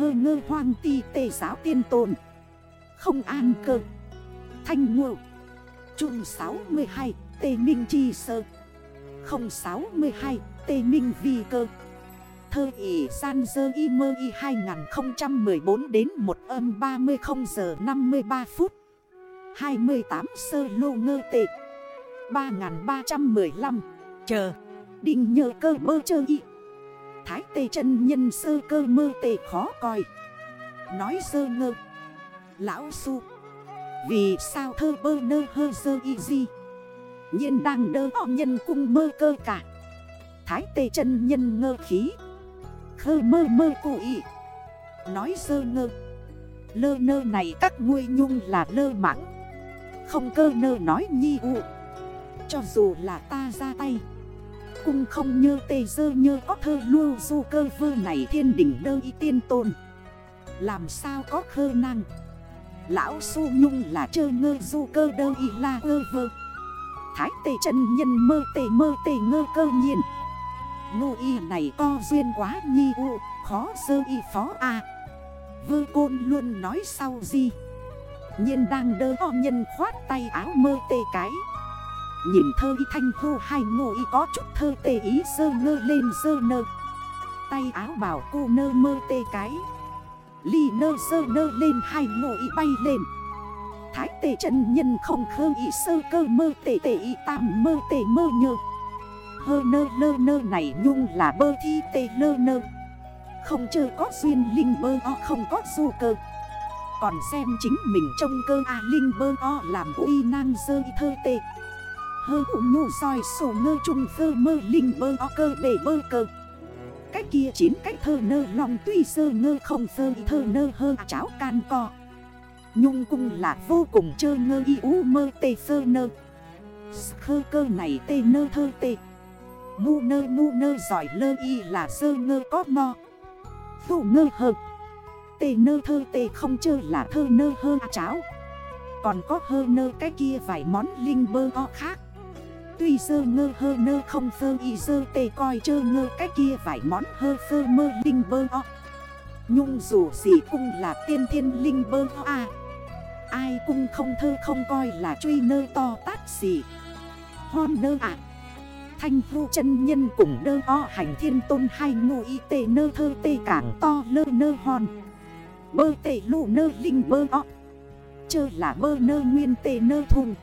hơ ngơ hoang ti tề giáo tiên tồn. Không an cơ. Thanh ngộ. Trung 62 Tề Minh Chi Sơ. 062 Tề Minh Vi Cơ. Thơ ỉ san dơ y mơ y 2014 đến 1 âm 30 giờ 53 phút. 28 sơ lô ngơ tệ. 3315 Chờ. Định nhờ cơ bơ chơ y. Thái tê chân nhân sơ cơ mơ tê khó coi. Nói sơ ngơ. Lão su. Vì sao thơ bơ nơ hơ sơ y di? Nhiên đang đơ họ nhân cung mơ cơ cả. Thái tê chân nhân ngơ khí. Khơ mơ mơ cụ ý Nói sơ ngơ. Lơ nơ này các nguôi nhung là lơ mãng. Không cơ nơ nói nhi ụ Cho dù là ta ra tay. Cung không như tê dơ như có thơ lưu du cơ vơ này thiên đỉnh đơ y tiên tôn. Làm sao có khơ năng? Lão su nhung là chơ ngơ du cơ đơ y la ơ vơ. Thái tê chân nhân mơ tê mơ tê ngơ cơ nhiên. Ngô y này co duyên quá nhi u, Khó dơ y phó a. À. Vơ côn luôn nói sau gì nhiên đang đơ o nhân khoát tay áo mơ tê cái. Nhìn thơ y thanh hô hai ngô y có chút thơ tê ý, sơ ngơ lên, sơ nơ. Tay áo bảo cô nơ mơ tê cái. Ly nơ, sơ nơ lên, hai ngô y bay lên. Thái tê chân nhân không khơ y, sơ cơ mơ tê tê y, tam mơ tê mơ nhơ. Hơ nơ, lơ nơ này nhung là bơ thi tê lơ nơ. Không chờ có duyên linh bơ o, không có du cơ. Còn xem chính mình trông cơ a, linh bơ o, làm uy năng sơ thơ tê. Hơ hụ nhu soi sổ ngơ trùng thơ mơ linh bơ o cơ bể bơ cơ. Cách kia chín cách thơ nơ, lòng tuy sơ ngơ không sơ thơ nơ hơ cháo can co. Nhung cung là vô cùng chơ ngơ y u mơ tê sơ nơ. Khơ cơ này tê nơ thơ tê. Ngu nơ ngu nơ giỏi lơ y là sơ ngơ có mo. Phụ ngơ hợp Tê nơ thơ tê không chơ là thơ nơ hơ cháo. Còn có hơ nơ cái kia vài món linh bơ o khác. Tuy sơ ngơ hơ nơ không phơ y sơ tê coi chơ ngơ cái kia vài món hơ phơ mơ linh bơ o. Nhung dù gì cũng là tiên thiên linh bơ o à Ai cũng không thơ không coi là truy nơ to tát gì Hon nơ ạ. À. Thanh vu chân nhân cùng nơ o hành thiên tôn hai ngô y tê nơ thơ tê cảng to lơ nơ hòn. Bơ tê lụ nơ linh bơ o. Chơ là bơ nơ nguyên tê nơ thùng.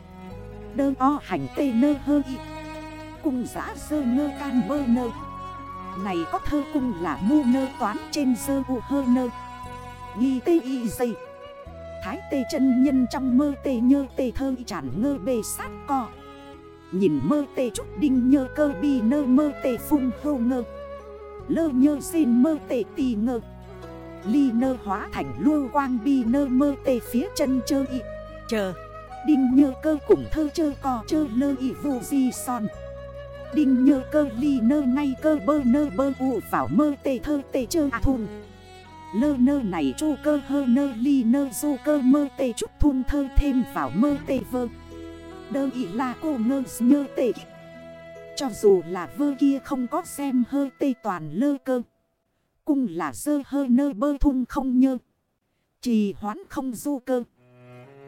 Đơ o hành tê nơ hơ y. Cung giã sơ ngơ can bơ nơ. Này có thơ cung là mu nơ toán trên sơ u hơ nơ. Nghi tê y dây Thái tê chân nhân trong mơ tê nhơ tê thơ y chản ngơ bê sát co. Nhìn mơ tê trúc đinh nhơ cơ bi nơ mơ tê phung hô ngơ. Lơ nhơ xin mơ tê tì ngơ. Ly nơ hóa thành lưu quang bi nơ mơ tê phía chân chơ y. Chờ. Đinh nhơ cơ cùng thơ chơ cò chơ lơ y vô di son. Đinh nhơ cơ ly nơ ngay cơ bơ nơ bơ u vào mơ tê thơ tê chơ à thun. Lơ nơ này chô cơ hơ nơ ly nơ dô cơ mơ tê chút thun thơ thêm vào mơ tê vơ. Đơ ý là cô ngơ nhơ tê. Cho dù là vơ kia không có xem hơ tê toàn lơ cơ. Cung là dơ hơ nơ bơ thun không nhơ. Trì hoán không du cơ.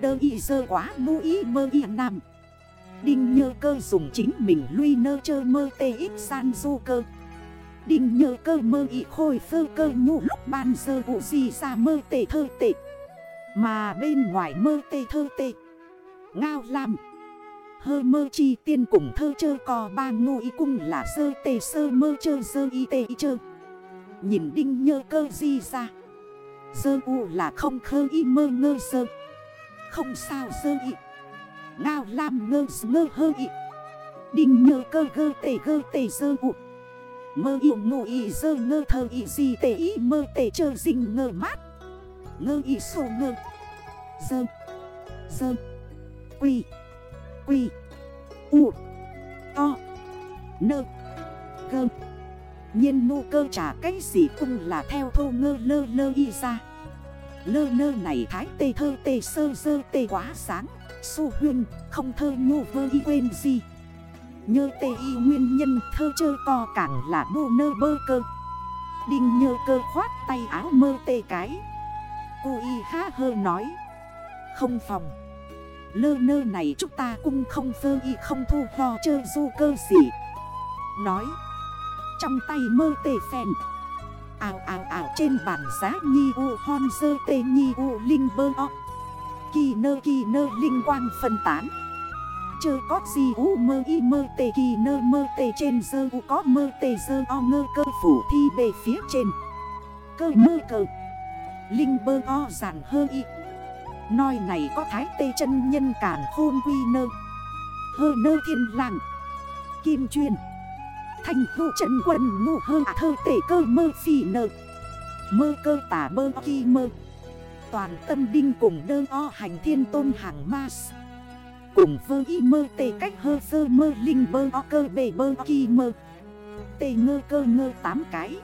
Đơ ý dơ quá mu ý mơ y nằm Đinh nhơ cơ dùng chính mình lui nơ chơ mơ tê ít san du cơ. Đinh nhơ cơ mơ ý khôi phơ cơ nhu lúc ban sơ vụ gì ra mơ tê thơ tê. Mà bên ngoài mơ tê thơ tê. Ngao làm Hơ mơ chi tiên cùng thơ chơ cò ba ngô y cung là sơ tê sơ mơ chơ sơ y tê y chơ. Nhìn đinh nhơ cơ di ra. Sơ u là không khơ y mơ ngơ sơ. Không sao sơ y Ngao lam ngơ ngơ hơ y Đinh nhơ cơ gơ tê gơ tê sơ u Mơ yêu ngô y sơ ngơ thơ y gì tê y mơ tê chơ dinh ngơ mát. Ngơ y sô ngơ. Sơ Sơ Quy. Quy. U. To. Nơ. Gơ. Nhiên nô cơ trả cái gì cũng là theo thô ngơ lơ lơ y ra. Lơ nơ này thái tê thơ tê sơ sơ tê quá sáng. Su huyên, không thơ nhô vơ y quên gì. Nhơ tê y nguyên nhân thơ chơ to càng là bô nơ bơ cơ. Đinh nhơ cơ khoát tay áo mơ tê cái. Cô y ha hơ nói. Không phòng. Lơ nơ này chúng ta cũng không phơ y không thu ho chơ du cơ gì. Nói. Trong tay mơ tê phèn. Ảo ào ào. Trên bản giá nhi u hon dơ tê nhi u linh bơ o. Kỳ nơ kỳ nơ, linh quang phân tán. Chơ có gì u mơ y mơ tê, kỳ nơ mơ tê. Trên dơ u có mơ tê dơ o ngơ cơ phủ thi bề phía trên. Cơ mơ cơ. Linh bơ o giản hơ y. Nói này có thái tê chân nhân cản khôn quy nơ. Hơ nơ thiên làng. Kim chuyên Thành vụ trần quần ngụ hơ à thơ tể cơ mơ phỉ nơ Mơ cơ tả bơ kỳ mơ. Toàn tâm đinh cùng đơ o hành thiên tôn hàng ma Cùng vơ y mơ tê cách hơ sơ mơ linh bơ o cơ bề bơ kỳ mơ. Tê ngơ cơ ngơ tám cái.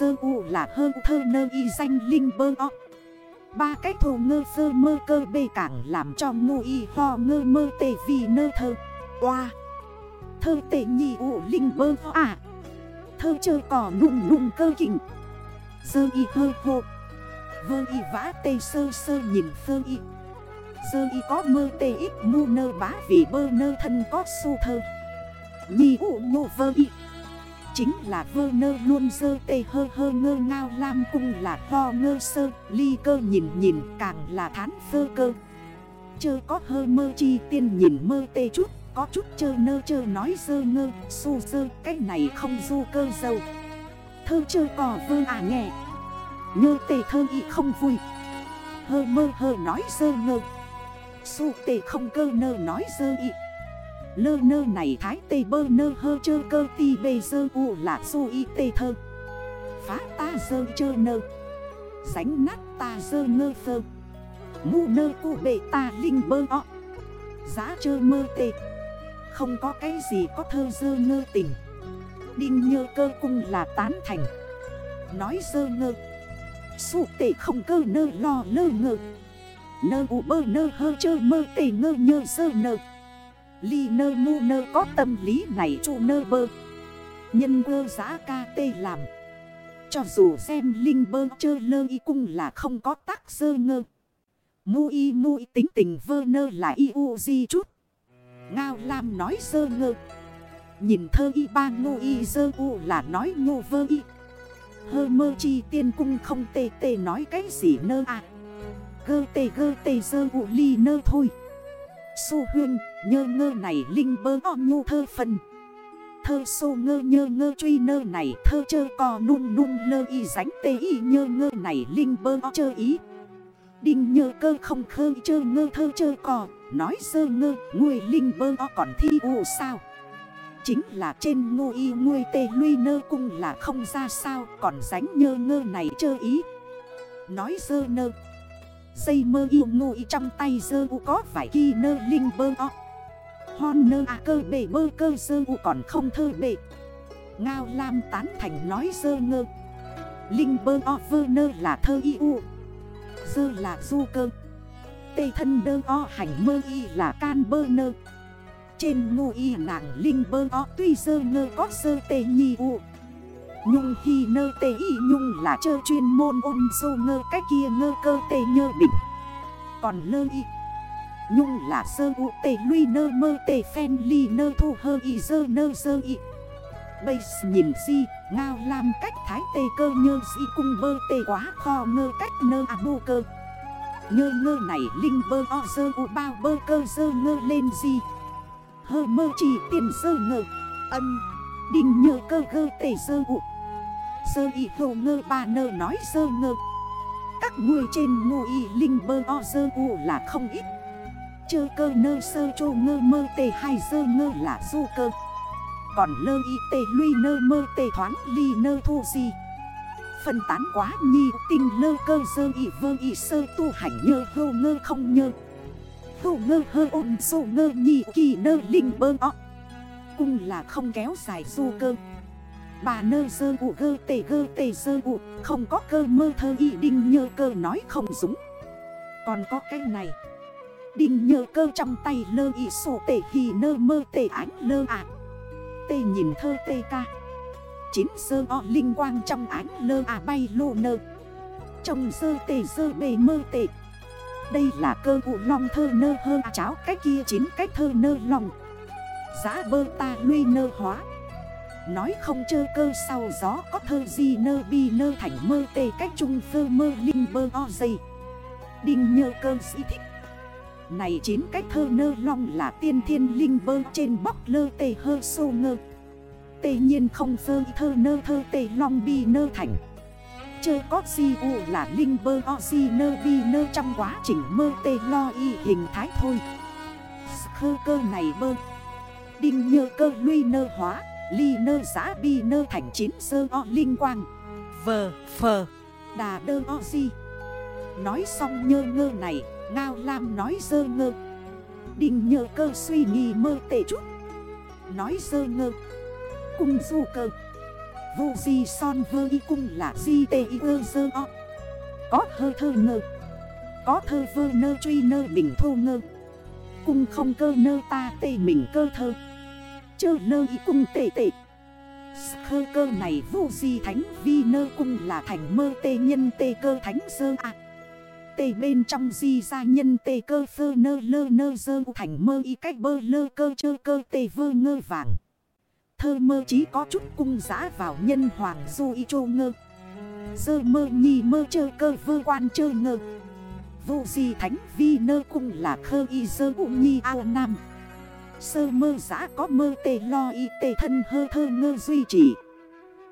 Sơ u là hơ thơ nơ y danh linh bơ o. Ba cái thù ngơ sơ mơ cơ bê cảng làm cho ngu y ho ngơ mơ tê vì nơ thơ. Qua. Thơ tệ nhị ụ linh bơ à. Thơ chơ cỏ nụng nụng cơ kỉnh. Sơ y hơ hộ Vơ y vã tê sơ sơ nhìn sơ y. Sơ y có mơ tê ít mu nơ bá vì bơ nơ thân có su thơ. Nhị ụ ngộ vơ y. Chính là vơ nơ luôn dơ tê hơ hơ ngơ ngao lam cung là ho ngơ sơ, Ly cơ nhìn nhìn càng là thán phơ cơ. Chơ có hơ mơ chi tiên nhìn mơ tê chút có chút chơ nơ chơ nói dơ ngơ su dơ, Cái này không du cơ dâu Thơ chơ cỏ vơ à nhẹ. Nhơ tề thơ y không vui. Hơ mơ hơ nói dơ ngơ. Su tề không cơ nơ nói dơ y. Lơ nơ này thái tê bơ nơ hơ chơ cơ ti bê dơ u là su y tê thơ. Phá ta dơ chơ nơ. Sánh nát ta dơ ngơ phơ Mu nơ cụ bệ ta linh bơ o. Giá chơ mơ tê. Không có cái gì có thơ dơ ngơ tình. Đinh nhơ cơ cung là tán thành. Nói dơ ngơ. Su tệ không cơ nơ lo lơ ngơ. Nơ u bơ nơ hơ chơ mơ tệ ngơ nhơ dơ nơ. Ly nơ mu nơ có tâm lý này chu nơ bơ. Nhân vơ giá ca tê làm. Cho dù xem linh bơ chơ lơ y cung là không có tác dơ ngơ. Mu y mu y tính tình vơ nơ là y u di chút. Ngao Lam nói sơ ngơ. Nhìn thơ y ba ngô y dơ u là nói ngô vơ y. Hơ mơ chi tiên cung không tê tê nói cái gì nơ à Gơ tê gơ tê dơ u ly nơ thôi. Su huyên, nhơ ngơ này linh bơ o nhu thơ phần. Thơ xô ngơ nhơ ngơ truy nơ này thơ chơ cò nung nung lơ y ránh tê y nhơ ngơ này linh bơ o chơ ý. Đinh nhơ cơ không khơ chơ ngơ thơ chơ cò Nói sơ ngơ nguôi linh bơ o còn thi u sao? Chính là trên ngô y nguôi tê luy nơ cung là không ra sao, Còn ránh nhơ ngơ này chơ ý. Nói sơ nơ. Dây mơ yêu ngô y trong tay sơ u có phải khi nơ linh bơ o. Hon nơ à cơ bể bơ cơ sơ u còn không thơ bể. Ngao Lam tán thành nói sơ ngơ. Linh bơ o vơ nơ là thơ y u. Dơ là du cơ. Tê thân đơ o hành mơ y là can bơ nơ. Trên ngô y nàng linh bơ o, tuy dơ ngơ có sơ tê nhi u. Nhung hi nơ tê y nhung là chơ chuyên môn ôn dô ngơ, cái kia ngơ cơ tê nhơ bình Còn lơ y, Nhung là sơ u tê lui nơ mơ tê phen ly nơ thu hơ y, dơ nơ dơ y. Bây nhìn si ngao làm cách thái tê cơ nhơ si cung bơ tê quá kho ngơ cách nơ à bô cơ ngơ ngơ này, linh bơ o dơ u bao bơ cơ dơ ngơ lên gì? Hơ mơ chỉ tiền dơ ngơ. Ân. Đinh nhơ cơ gơ tề dơ u. Sơ y hồ ngơ ba nơ nói sơ ngơ. Các người trên ngô y linh bơ o sơ u là không ít. Chơ cơ nơ sơ chô ngơ mơ tê hai sơ ngơ là du cơ. Còn lơ y tê luy nơ mơ tê thoáng ly nơ thu gì? Phân tán quá nhi tinh lơ cơ sơ y vơ y sơ tu hành nhơ hô ngơ không nhơ. Hô ngơ hơ ôn sô ngơ nhi kỳ nơ linh bơ o Cung là không kéo dài du cơ. Bà nơ dơ ụ gơ tề gơ tề dơ ụ Không có cơ mơ thơ y đinh nhơ cơ nói không dũng. Còn có cái này. Đinh nhơ cơ trong tay lơ y sổ tề hì nơ mơ tề ánh lơ ạ Tê nhìn thơ tê ca chín sơ o linh quang trong ánh lơ à bay lô nơ. Trong sơ tề sơ bề mơ tệ Đây là cơ vụ long thơ nơ hơ à cháo cái kia chín cách thơ nơ lòng. Giá bơ ta luy nơ hóa. Nói không chơ cơ sau gió có thơ gì nơ bi nơ thành mơ tê cách trung phơ mơ linh bơ o dây Đinh nhơ cơ sĩ thích. Này chín cách thơ nơ long là tiên thiên linh bơ trên bóc lơ tê hơ sô ngơ. Tê nhiên không sơ thơ nơ thơ tê long bi nơ thành. Chơ có si u là linh bơ, o si nơ bi nơ trong quá trình mơ tê lo y hình thái thôi. Khơ cơ này bơ. Đinh nhơ cơ luy nơ hóa, Ly nơ giã bi nơ thành chín sơ o linh quang. Vờ phờ Đà đơ o si Nói xong nhơ ngơ này, Ngao Lam nói dơ ngơ. Đinh nhơ cơ suy nghĩ mơ tệ chút. Nói dơ ngơ. Cung du cơ. Vô di son vơ y cung là di tê y ơ dơ o. Có hơ thơ ngơ. Có thơ vơ nơ truy nơ bình thô ngơ. Cung không cơ nơ ta tê mình cơ thơ. Chơ nơ y cung tê tê. Khơ cơ này vô di thánh vi nơ cung là thành mơ tê nhân tê cơ thánh sơ ạ Tê bên trong di ra nhân tê cơ phơ nơ lơ nơ dơ thành mơ y cách bơ lơ cơ chơ cơ tê vơ ngơ vàng. Thơ mơ chí có chút cung giã vào nhân hoàng du y chô ngơ. Dơ mơ nhi mơ chơ cơ vơ quan chơ ngơ. Vô di thánh vi nơ cung là khơ y dơ u nhi ao nam. Sơ mơ giã có mơ tê lo y tê thân hơ thơ ngơ duy trì.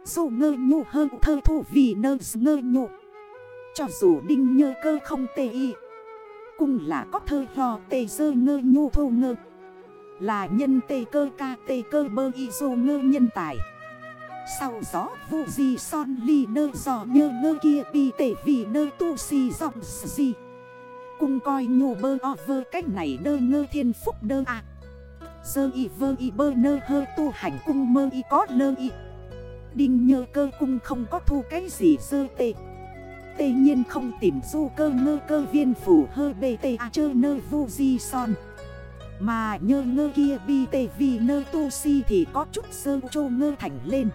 Dù ngơ nhu hơ thơ thu vì nơ ngơ nhu. Cho dù đinh nhơ cơ không tê y. Cung là có thơ hò tê sơ ngơ nhu thô ngơ. Là nhân tê cơ ca tê cơ bơ y dô ngơ nhân tài. Sau gió vụ gì son ly nơ giò nhơ ngơ kia bi tê vì nơ tu si dòng gì Cung coi nhù bơ o vơ cách này đơ ngơ thiên phúc đơ à. Sơ y vơ y bơ nơ hơ tu hành cung mơ y có lơ y. Đinh nhơ cơ cung không có thu cái gì sơ tê. Tê nhiên không tìm du cơ ngơ cơ viên phủ hơ bê tê à chơ nơ vu di son. Mà nhơ ngơ kia bi tê vi nơ tu si thì có chút sơ chô ngơ thành lên.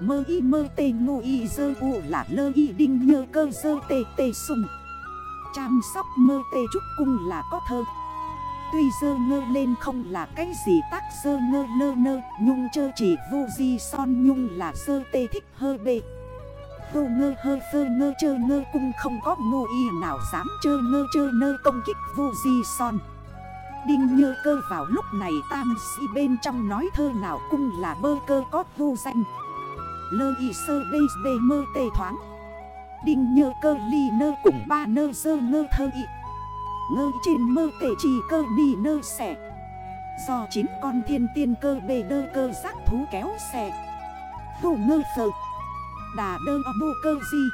Mơ y mơ tê ngô y dơ u là lơ y đinh nhơ cơ dơ tê tê sùng. Chăm sóc mơ tê trúc cung là có thơ. Tuy dơ ngơ lên không là cái gì tác dơ ngơ lơ nơ, Nhung chơ chỉ vô di son nhung là sơ tê thích hơ bê. Vô ngơ hơ phơ ngơ chơ ngơ cung không có ngô y nào dám chơ ngơ chơ nơ công kích vô di son. Đinh nhơ cơ vào lúc này tam si bên trong nói thơ nào cung là bơ cơ có vô danh. Lơ y sơ đê bê mơ tê thoáng. Đinh nhơ cơ ly nơ cùng ba nơ sơ ngơ thơ y. Ngơ trên mơ tê chỉ cơ đi nơ xẻ. Do chín con thiên tiên cơ bề đơ cơ giác thú kéo xẻ. Hồ ngơ phở Đà đơ ở bô cơ gì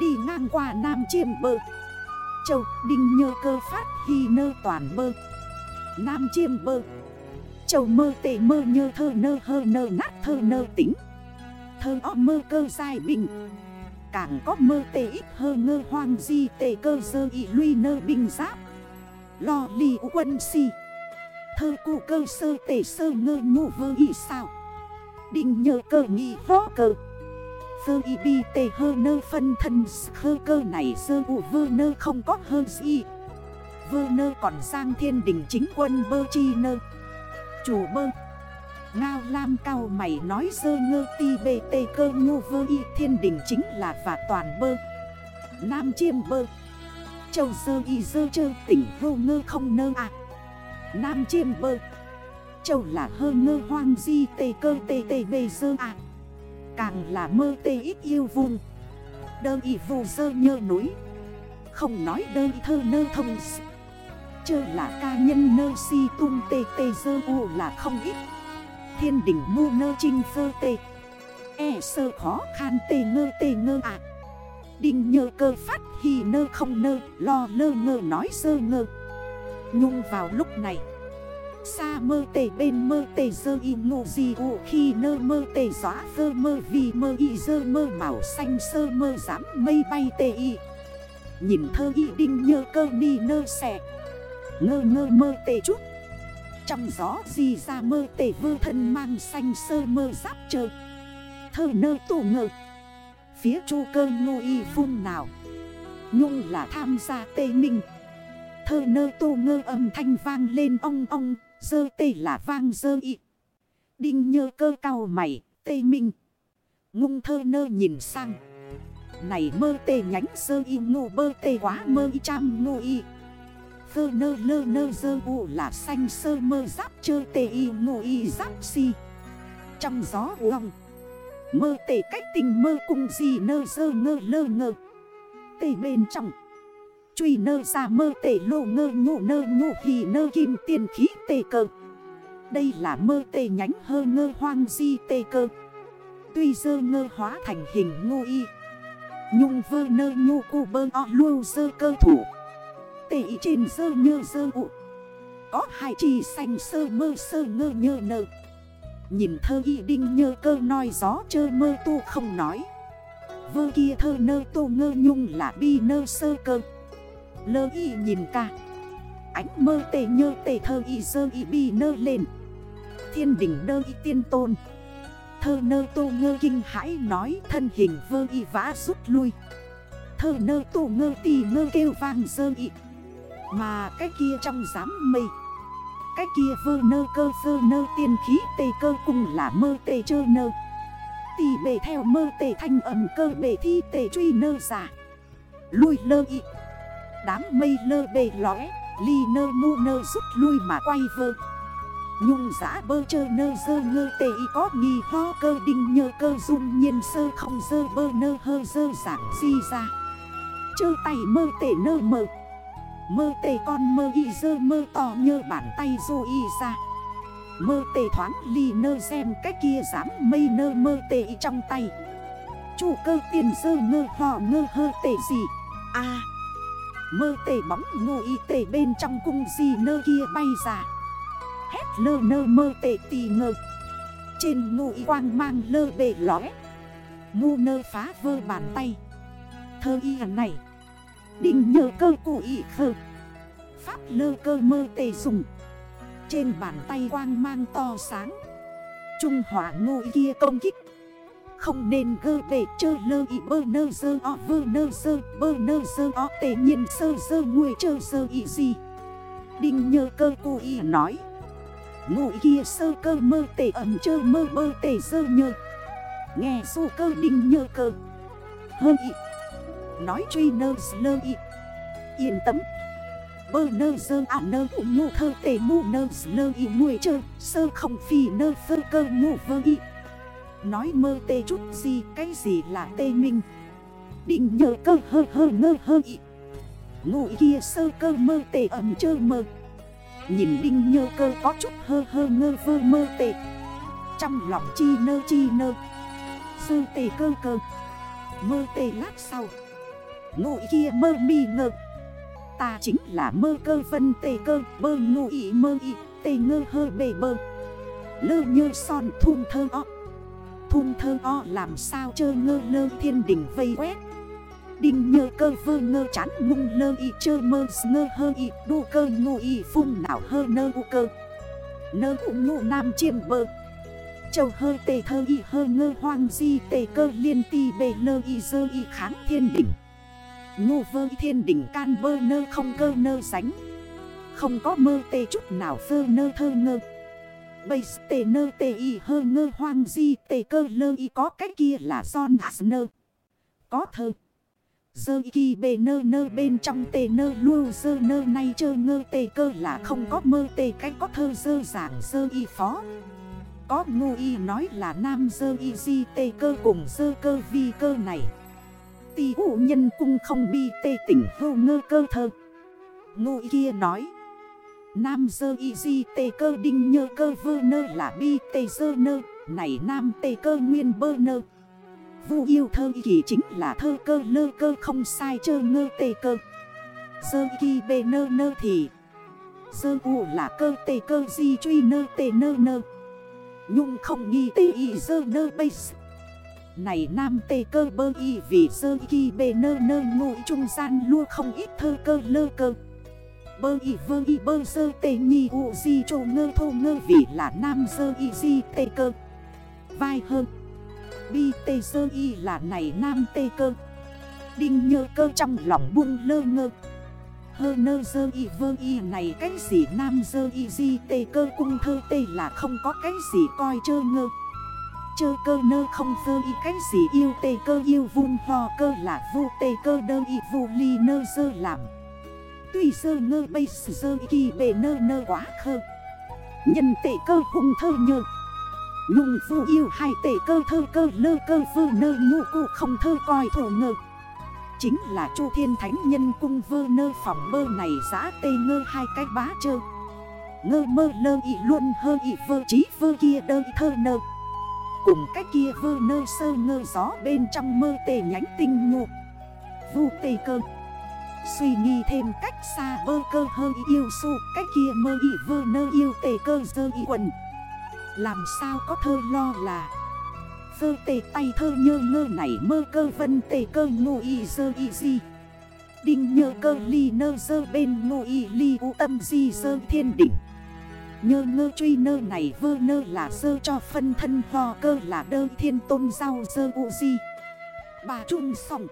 Đi ngang qua nam chiêm bơ Châu đinh nhơ cơ phát khi nơ toàn bơ. Nam chiêm bơ. Châu mơ tệ mơ nhơ thơ nơ hơ nơ nát thơ nơ tính. Thơ o mơ cơ dài bình. Càng có mơ tề ít hơ ngơ hoang di tề cơ dơ y luy nơ bình giáp. Lo ly quân si. Thơ cụ cơ sơ tề sơ ngơ nhụ vơ y sao. Định nhờ cơ nghị hó cơ. Vơ y bi tề hơ nơ phân thân sơ cơ này sơ ụ vơ nơ không có hơ gì Vơ nơ còn sang thiên đình chính quân bơ chi nơ. Chủ bơ. Ngao Lam cao mày nói dơ ngơ ti bê tê cơ ngô vơ y thiên đình chính là và toàn bơ. Nam chiêm bơ. Châu dơ y dơ chơ tỉnh vô ngơ không nơ à. Nam chiêm bơ. Châu là hơ ngơ hoang di tê cơ tê tê bê dơ à. Càng là mơ tê ít yêu vùng Đơ y vô dơ nhơ núi. Không nói đơ y thơ nơ thông Chơ là ca nhân nơ si tung tê tê dơ u là không ít. Thiên đỉnh mu nơ trinh phơ tê. E sơ khó khan tê ngơ tê ngơ ạ à. Đinh nhơ cơ phát hi nơ không nơ, Lo lơ ngơ nói sơ ngơ. Nhung vào lúc này. Sa mơ tê bên mơ tê dơ y ngô di u Khi nơ mơ tê gió vơ mơ vì mơ y dơ mơ màu xanh sơ mơ dám mây bay tê y. Nhìn thơ y đinh nhơ cơ ni nơ xẹt Ngơ ngơ mơ tê chút. Trong gió gì ra mơ tê vơ thân mang xanh sơ mơ giáp trơ. Thơ nơ tù ngơ. Phía chu cơ ngô y phun nào. Nhung là tham gia tê minh. Thơ nơ tù ngơ âm thanh vang lên ong ong. Dơ tê là vang dơ y. Đinh nhơ cơ cao mày, tê minh. Ngung thơ nơ nhìn sang. Này mơ tê nhánh sơ y, ngô bơ tê quá mơ y trăm ngô y cơ nơ lơ nơ dơ u là xanh sơ mơ giáp chơ tê y ngô y giáp si. Trong gió uông, Mơ tê cách tình mơ cùng gì nơ dơ ngơ lơ ngơ. Tê bên trong, Truy nơ ra mơ tê lô ngơ nhộ nơ nhộ hì nơ kim tiền khí tê cơ. Đây là mơ tê nhánh hơ ngơ hoang di tê cơ. Tuy dơ ngơ hóa thành hình ngô y, Nhung vơ nơ nhô cu bơ o lưu dơ cơ thủ. Tê trên dơ nhơ dơ ụ. Có hai chi xanh sơ mơ sơ ngơ nhơ nơ. Nhìn thơ y đinh nhơ cơ nói gió chơ mơ tu không nói. Vơ kia thơ nơ tô ngơ nhung là bi nơ sơ cơ. Lơ y nhìn ca. Ánh mơ tề nhơ tề thơ y dơ y bi nơ lên. Thiên đỉnh đơ y tiên tôn. Thơ nơ tô ngơ kinh hãi nói thân hình vơ y vã rút lui. Thơ nơ tô ngơ tì ngơ kêu vang dơ y. Mà cái kia trong giám mây. Cái kia vơ nơ cơ sơ nơ tiên khí tê cơ cùng là mơ tê chơ nơ. Tì bề theo mơ tê thanh ẩm cơ bề thi tê truy nơ giả. Lui lơ y. Đám mây lơ bề lõe, Ly nơ mu nơ rút lui mà quay vơ. Nhung giã bơ chơ nơ dơ ngơ tê y có nghi ho cơ đinh nhơ cơ dung nhiên sơ không dơ bơ nơ hơ dơ giảng di ra. Chơ tay mơ tê nơ mơ. Mơ tê con mơ y dơ mơ to nhơ bàn tay dô y ra. Mơ tê thoáng ly nơ xem cái kia dám mây nơ mơ tê trong tay. Chủ cơ tiền dơ ngơ hò ngơ hơ tê gì? À Mơ tê bóng ngô y tê bên trong cung gì nơ kia bay ra. Hét lơ nơ mơ tê tì ngơ. Trên ngô y quang mang lơ bề lóe. Ngu nơ phá vơ bàn tay. Thơ y này đình nhờ cơ cụ ý khơ Pháp lơ cơ mơ tề dùng Trên bàn tay quang mang to sáng. Trung hỏa ngô kia công kích. Không nên gơ bể chơ lơ ý bơ nơ dơ o vơ nơ dơ, bơ nơ dơ o tề nhiên sơ dơ nguôi chơ dơ ý gì. Đinh nhơ cơ cụ ý nói. Ngô kia sơ cơ mơ tề ẩm chơ mơ bơ tề dơ nhơ Nghe su cơ đinh nhơ cơ. Hơ ý. Nói truy nơ lơ y. Yên tâm. Bơ nơ dơ ả à nơ ụ ngụ thơ tề mù nơ lơ y nuôi chơ Sơ không phi nơ phơ cơ ngụ vơ y. Nói mơ tê chút gì, cái gì là tê minh? Định nhờ cơ hơ hơ ngơ hơ y. Ngụ kia sơ cơ mơ tê ẩm chơ mơ. Nhìn đinh nhơ cơ có chút hơ hơ ngơ vơ mơ tê. Trong lòng chi nơ chi nơ. Sơ tê cơ cơ. Mơ tê lát sau. Ngụ kia mơ mi ngơ. Ta chính là mơ cơ vân tê cơ, Bơ ngụ ý mơ ý Tê ngơ hơ bề bơ. Lơ nhơ son thun thơ o. Thun thơ o làm sao chơ ngơ lơ thiên đỉnh vây quét. Đinh nhơ cơ vơ ngơ chán ngung lơ y, chơ mơ ngơ hơ y, đu cơ ngụ y phung nào hơ nơ u cơ. Nơ u ngụ nam chiêm bơ. Châu hơ tê thơ y, hơ ngơ hoang di tê cơ liên ti bề lơ y dơ y kháng thiên đỉnh. Ngô vơ thiên đỉnh can bơ nơ không cơ nơ sánh Không có mơ tê chút nào phơ nơ thơ ngơ Bây tê nơ tê y hơ ngơ hoang di tê cơ lơ y có cái kia là son nơ. Có thơ. Dơ y kỳ bề nơ nơ bên trong tê nơ lưu dơ nơ nay chơ ngơ tê cơ là không có mơ tê cách có thơ dơ giảng dơ y phó. Có ngô y nói là nam dơ y di tê cơ cùng dơ cơ vi cơ này. Tì ủ nhân cung không bi tê tỉnh hô ngơ cơ thơ. Ngô kia nói. Nam dơ y di tê cơ đinh nhơ cơ vơ nơ là bi tê dơ nơ, Này nam tê cơ nguyên bơ nơ Vu yêu thơ y kỳ chính là thơ cơ lơ cơ không sai chơ ngơ tê cơ Dơ y bê nơ nơ thì, Dơ u là cơ tê cơ di truy nơ tê nơ nơ Nhung không nghi tê y dơ nơ bây này nam tê cơ bơ y vì sơ kỳ bê nơ nơ ngụy trung gian lua không ít thơ cơ lơ cơ. Bơ y vơ y bơ sơ tê nhi u di trô ngơ thô ngơ vì là nam sơ y di tê cơ. Vai hơn bi tê sơ y là này nam tê cơ. Đinh nhơ cơ trong lòng buông lơ ngơ. Hơ nơ dơ y vơ y này cái gì nam dơ y di tê cơ cung thơ tê là không có cái gì coi chơ ngơ. Chơ cơ nơ không vơ y cái gì yêu tê cơ yêu vun ho cơ là vô tê cơ đơ y vô ly nơ dơ làm. Tuy dơ ngơ bây dơ kỳ bề nơ nơ quá khơ. Nhân tệ cơ hùng thơ nhơ. Nhung vô yêu hai tệ cơ thơ cơ lơ cơ vơ nơ nhu cụ không thơ coi thổ ngơ. Chính là Chu Thiên Thánh Nhân cung vơ nơ phòng mơ này giã tê ngơ hai cái bá chơ. Ngơ mơ lơ y luôn hơ y vơ trí vơ kia đơ thơ nơ. Cùng cái kia vơ nơ sơ ngơ gió bên trong mơ tề nhánh tinh nhu, Vu tê cơ. Suy nghĩ thêm cách xa vơ cơ hơ yêu su Cách kia mơ y vơ nơ yêu tề cơ dơ y quần. Làm sao có thơ lo là Vơ tề tay thơ nhơ ngơ này mơ cơ vân tề cơ ngô y dơ y di. Đinh nhơ cơ ly nơ dơ bên ngô y ly u tâm di dơ thiên đỉnh. Nhơ ngơ truy nơ này vơ nơ là sơ cho phân thân, ho cơ là đơ thiên tôn giao dơ u di. Bà trung sòng